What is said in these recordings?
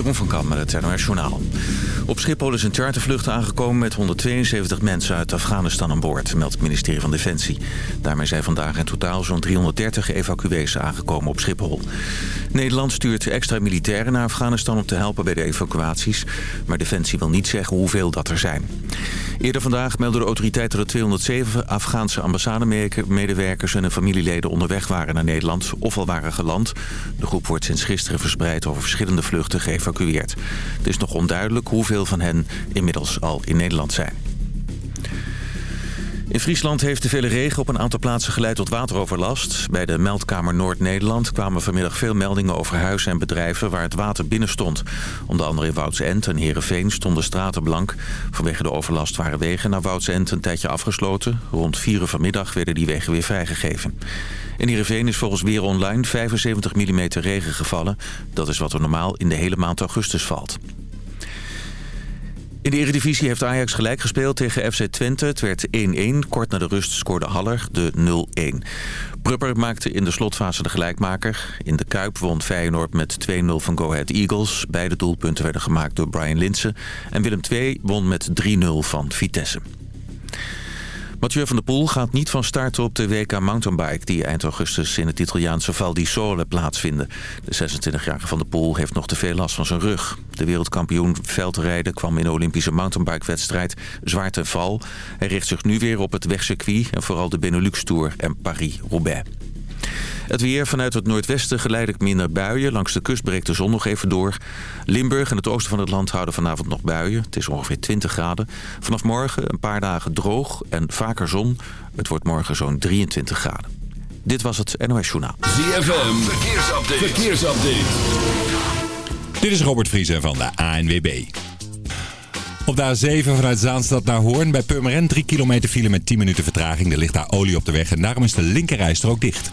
Jeroen van Kam met. Op Schiphol is een chartervlucht aangekomen met 172 mensen uit Afghanistan aan boord, meldt het ministerie van Defensie. Daarmee zijn vandaag in totaal zo'n 330 evacuees aangekomen op Schiphol. Nederland stuurt extra militairen naar Afghanistan om te helpen bij de evacuaties, maar Defensie wil niet zeggen hoeveel dat er zijn. Eerder vandaag meldden de autoriteiten dat 207 Afghaanse ambassademedewerkers en hun familieleden onderweg waren naar Nederland of al waren geland. De groep wordt sinds gisteren verspreid over verschillende vluchten geëvacueerd. Het is nog onduidelijk hoeveel van hen inmiddels al in Nederland zijn. In Friesland heeft de vele regen op een aantal plaatsen geleid tot wateroverlast. Bij de meldkamer Noord-Nederland kwamen vanmiddag veel meldingen over huizen en bedrijven waar het water binnen stond. Onder andere in Woudsend en Heerenveen stonden straten blank. Vanwege de overlast waren wegen naar Woudsend een tijdje afgesloten. Rond 4 uur vanmiddag werden die wegen weer vrijgegeven. In Heerenveen is volgens Weer Online 75 mm regen gevallen. Dat is wat er normaal in de hele maand augustus valt. In de Eredivisie heeft Ajax gelijk gespeeld tegen FC Twente. Het werd 1-1. Kort na de rust scoorde Haller de 0-1. Prupper maakte in de slotfase de gelijkmaker. In de Kuip won Feyenoord met 2-0 van Go Ahead Eagles. Beide doelpunten werden gemaakt door Brian Linsen. En Willem II won met 3-0 van Vitesse. Mathieu van der Poel gaat niet van start op de WK Mountainbike... die eind augustus in het Italiaanse Val di Sole plaatsvinden. De 26-jarige van der Poel heeft nog te veel last van zijn rug. De wereldkampioen veldrijden kwam in de Olympische mountainbike-wedstrijd zwaar val. Hij richt zich nu weer op het wegcircuit en vooral de Benelux Tour en Paris-Roubaix. Het weer vanuit het noordwesten geleidelijk minder buien. Langs de kust breekt de zon nog even door. Limburg en het oosten van het land houden vanavond nog buien. Het is ongeveer 20 graden. Vanaf morgen een paar dagen droog en vaker zon. Het wordt morgen zo'n 23 graden. Dit was het NOS Journaal. ZFM, verkeersupdate. verkeersupdate. Dit is Robert Vriezen van de ANWB. Op de A7 vanuit Zaanstad naar Hoorn bij Purmerend 3 kilometer file met 10 minuten vertraging. Er ligt daar olie op de weg en daarom is de linkerrijstrook dicht.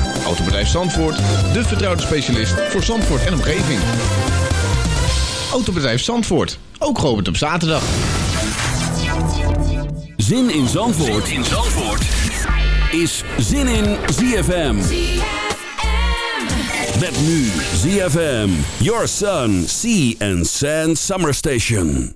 Autobedrijf Zandvoort, de vertrouwde specialist voor Zandvoort en omgeving. Autobedrijf Zandvoort, ook geopend op zaterdag. Zin in Zandvoort, in Zandvoort. is Zin in ZFM. Met nu ZFM, Your Sun, Sea and Sand Summer Station.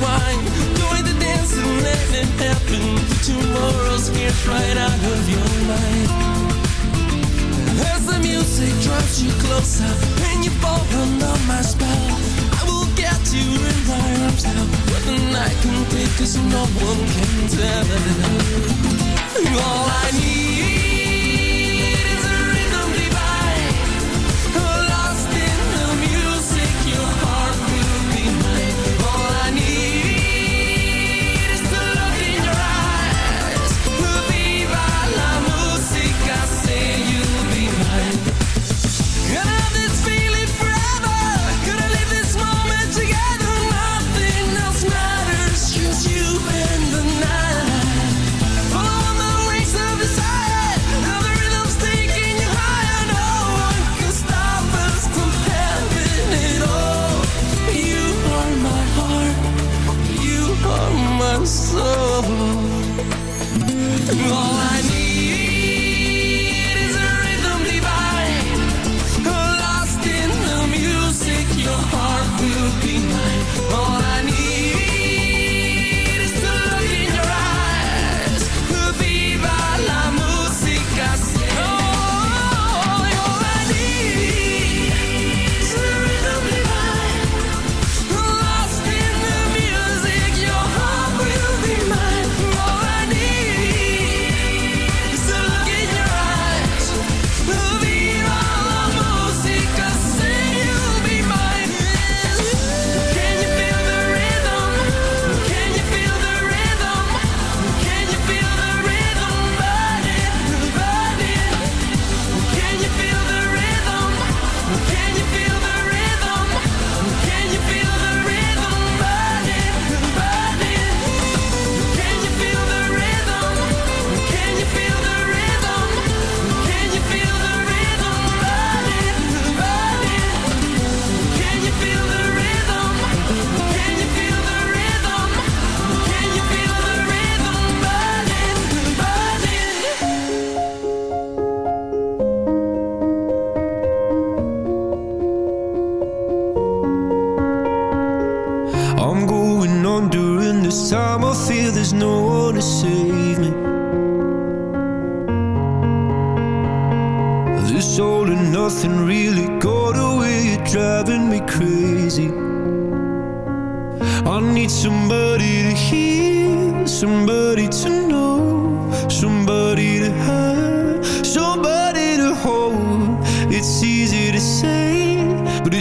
wine? Join the dance and let it happen. Tomorrow's here, right out of your mind. As the music drives you closer and you fall under my spell, I will get you in my arms now. But the night can take us, no one can tell. All I need Nu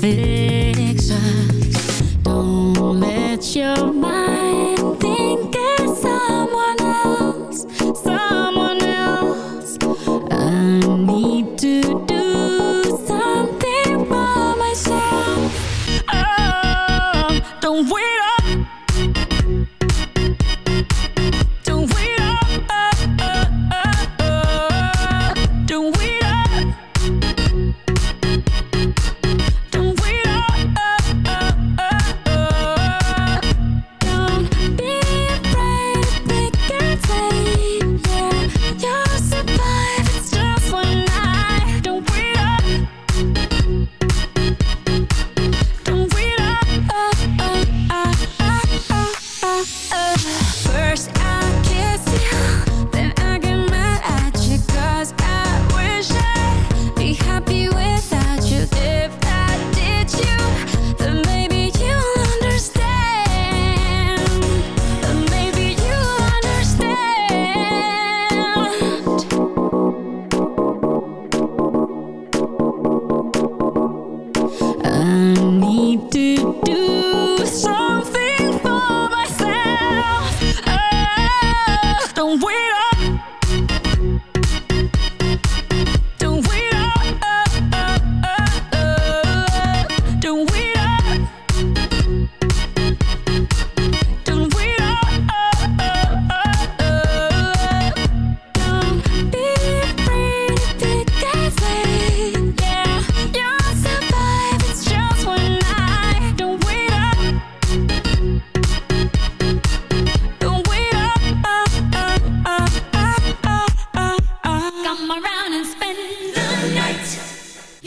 fit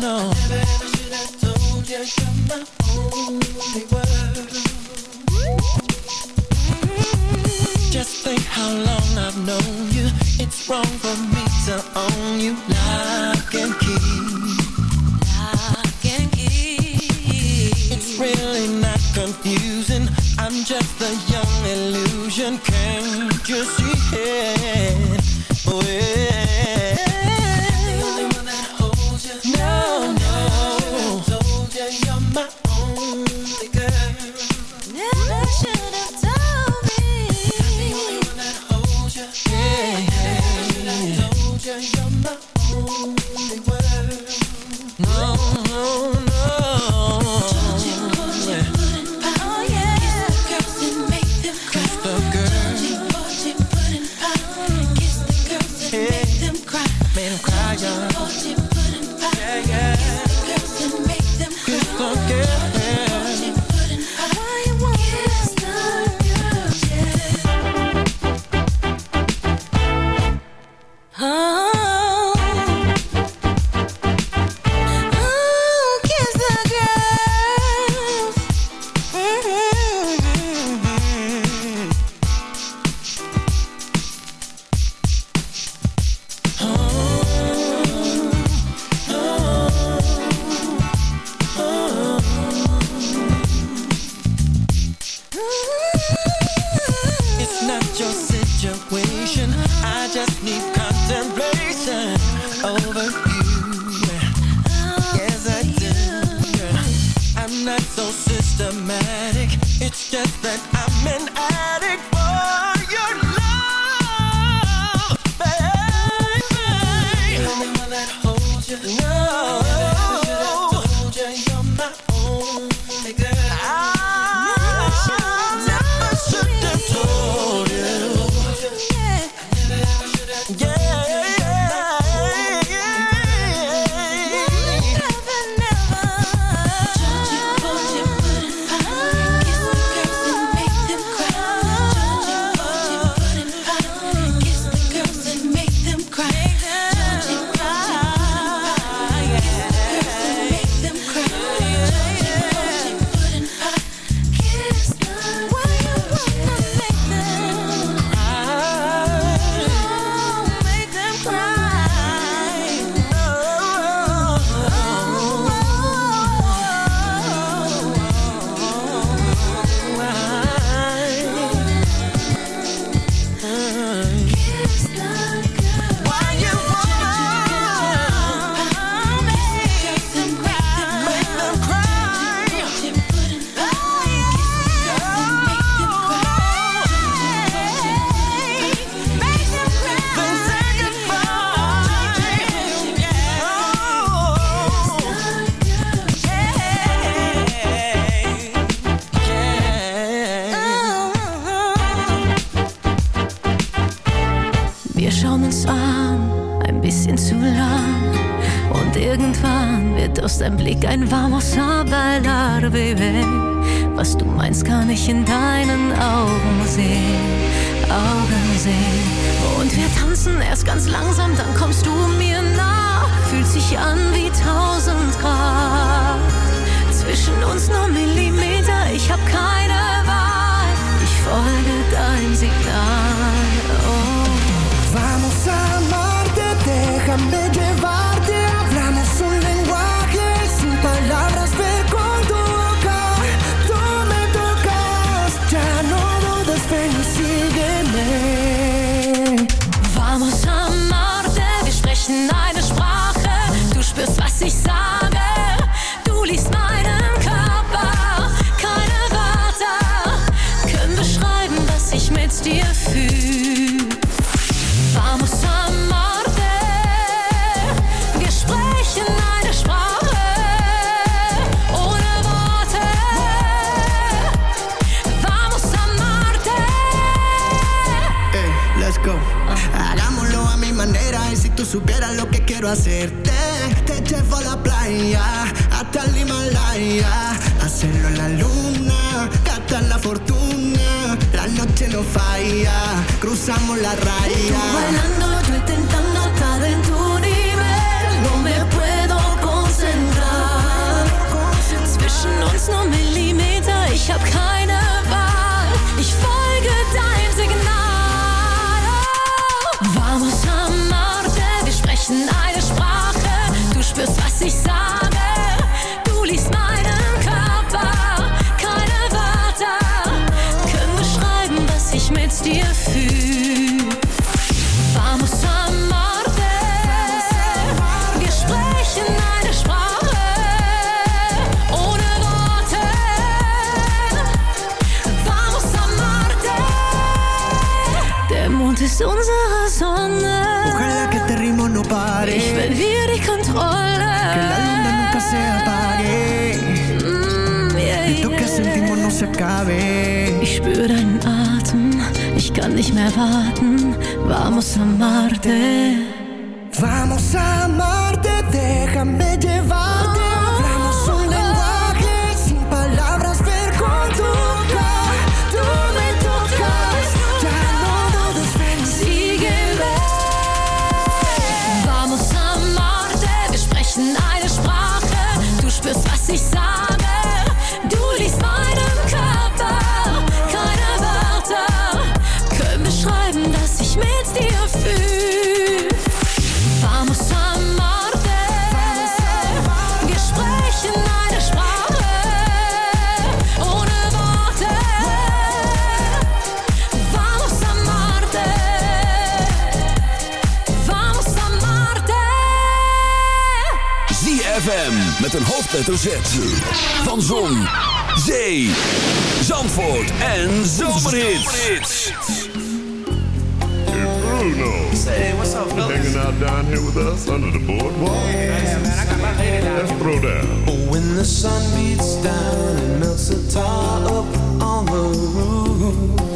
no. Never should I told you. Just think how long I've known you. It's wrong for me to own you. Lock and key. Lock and key. It's really not confusing. I'm just a young illusion. Can't you see it? party. Ich verliere die Kontrolle. Que la luna nunca se apague. Mm, yeah, Esto yeah. que sentimos no se acabe. Ich spüre deinen Atem. Ich kann nicht mehr warten. Vamos a Marte. Vamos a Marte. Déjame llevar. vocês sabem. met een hoofdletter Z. Van Zon, Zee, Zandvoort en Zomerhits. Hey Bruno. Say, what's up, fellas? Hanging out down here with us under the boardwalk. Yeah, man, I got my lady down. Let's throw down. Oh, when the sun beats down and melts the tar up on the roof.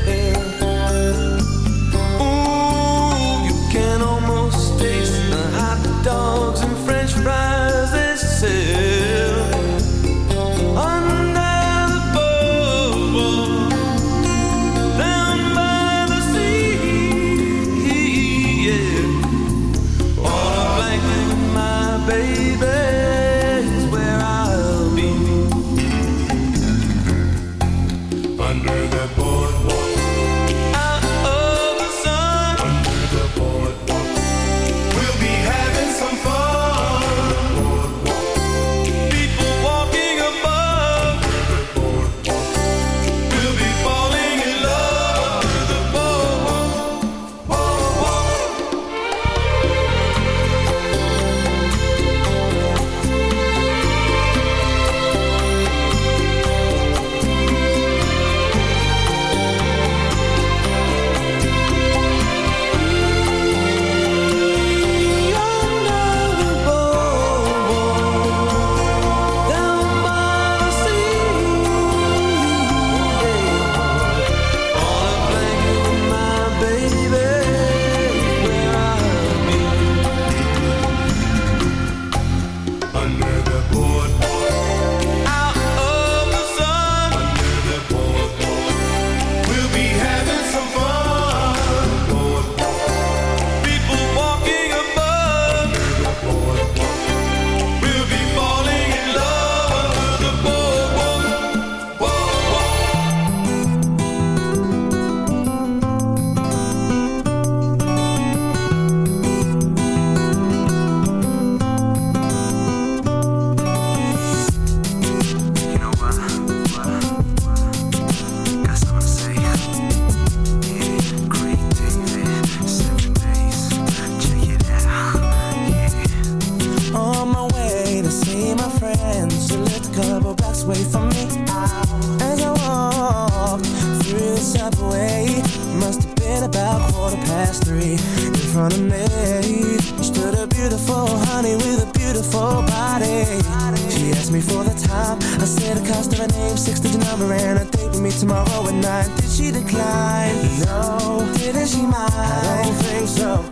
me for the time I said the cost of her name, six-digit number And a date with me tomorrow at night. Did she decline? No Didn't she mind? I don't think so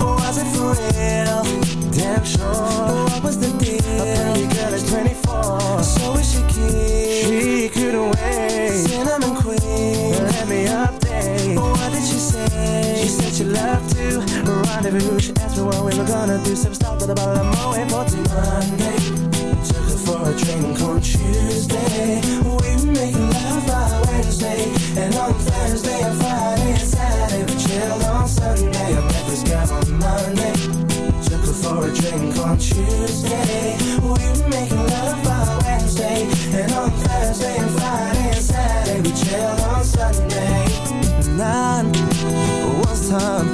Or was it for real? Damn sure what was the deal? A pretty girl at 24 So is she cute? She couldn't wait Cinnamon queen Let me update what did she say? She said she loved to Rendezvous She asked me what we were gonna do Some stuff with a bottle of moe for two Monday for a drink on Tuesday. We making love by Wednesday. And on Thursday and Friday and Saturday we chilled on Sunday. I met this girl on Monday. Took her for a drink on Tuesday. We making love by Wednesday. And on Thursday and Friday and Saturday we chilled on Sunday. Nine was time,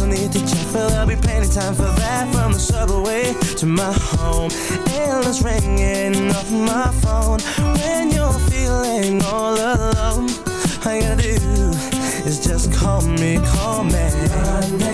No need to check, but there'll be plenty time for that. From the subway to my home Endless ringing off my phone. When you're feeling all alone All you gotta do is just call me, call me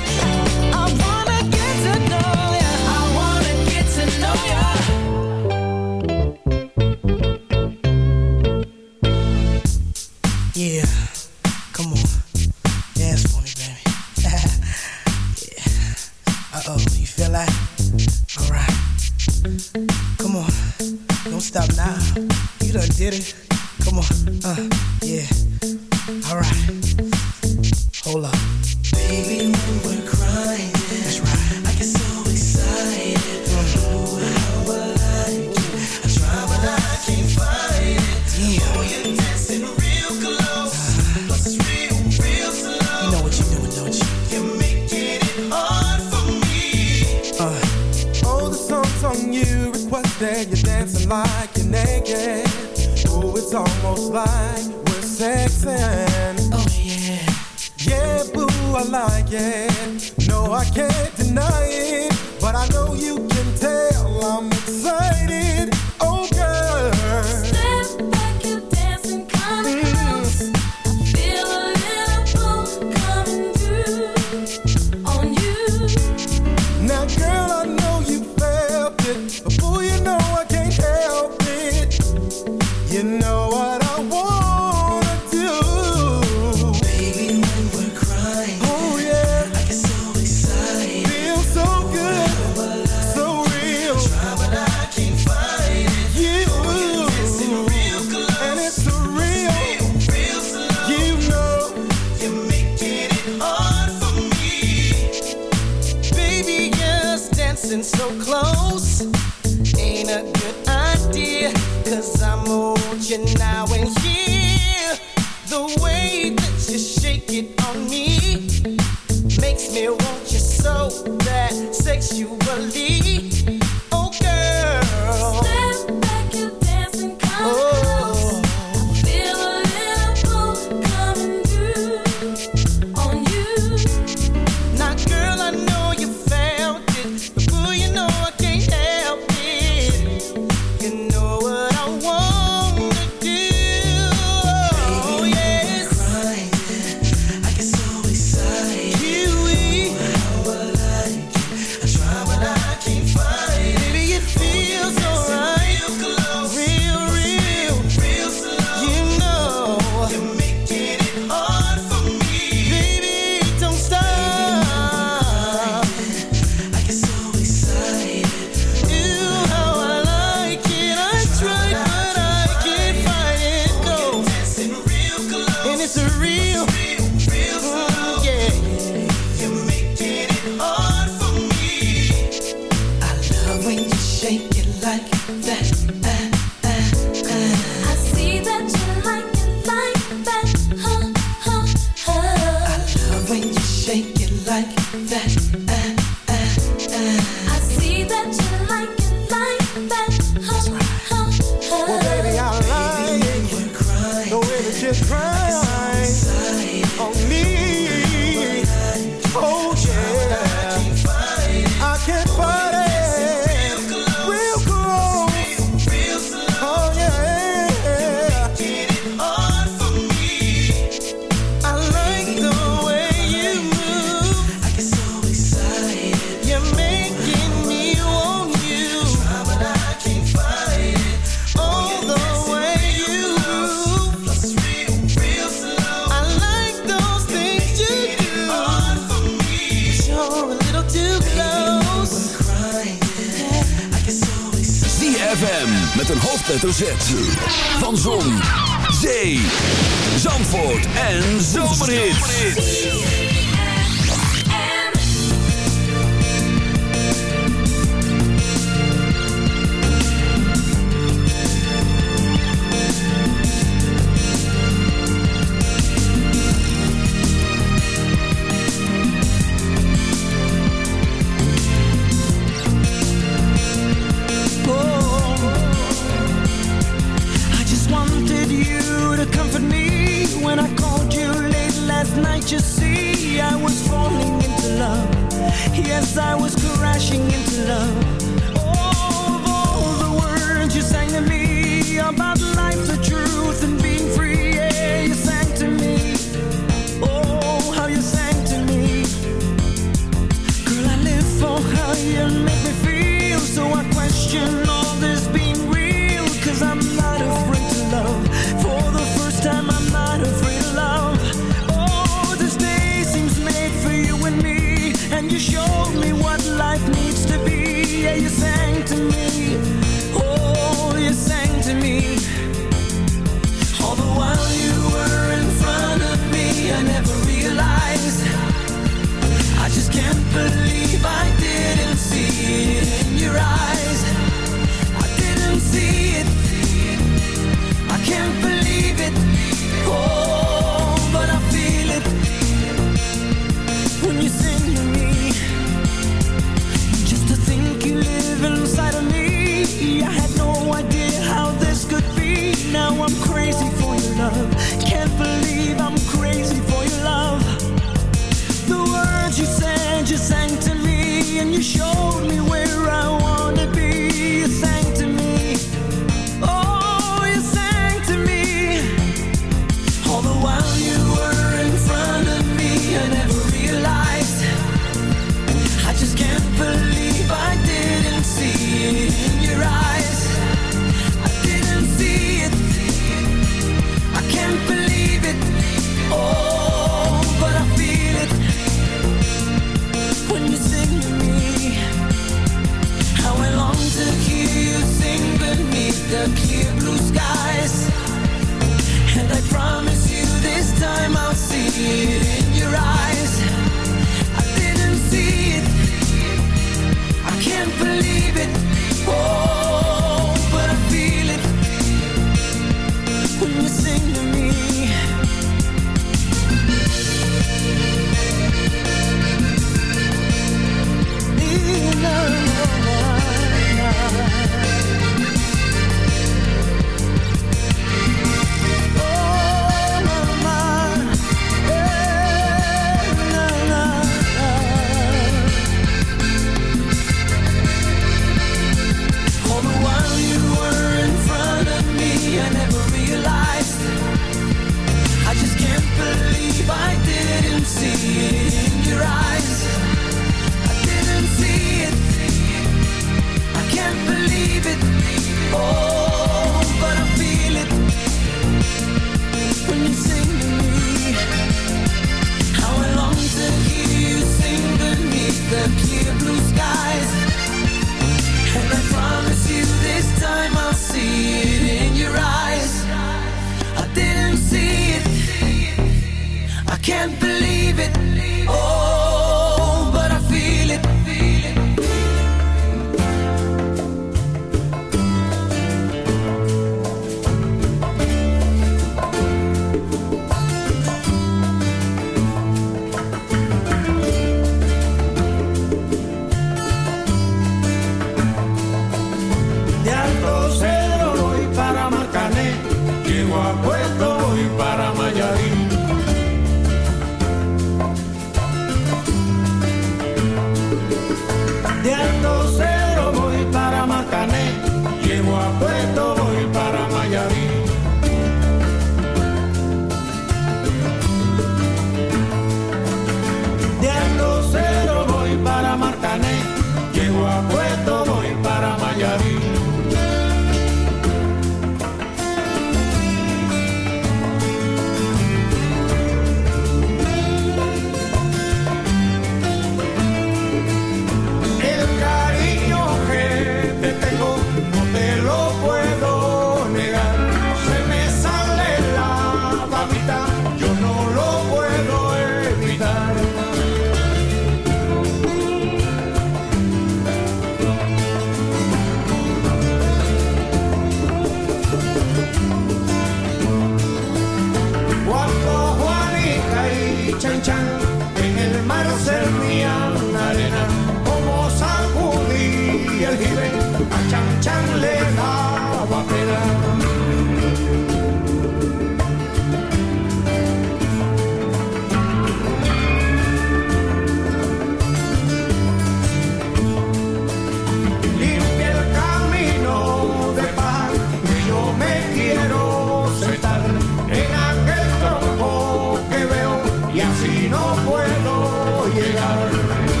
Thank you.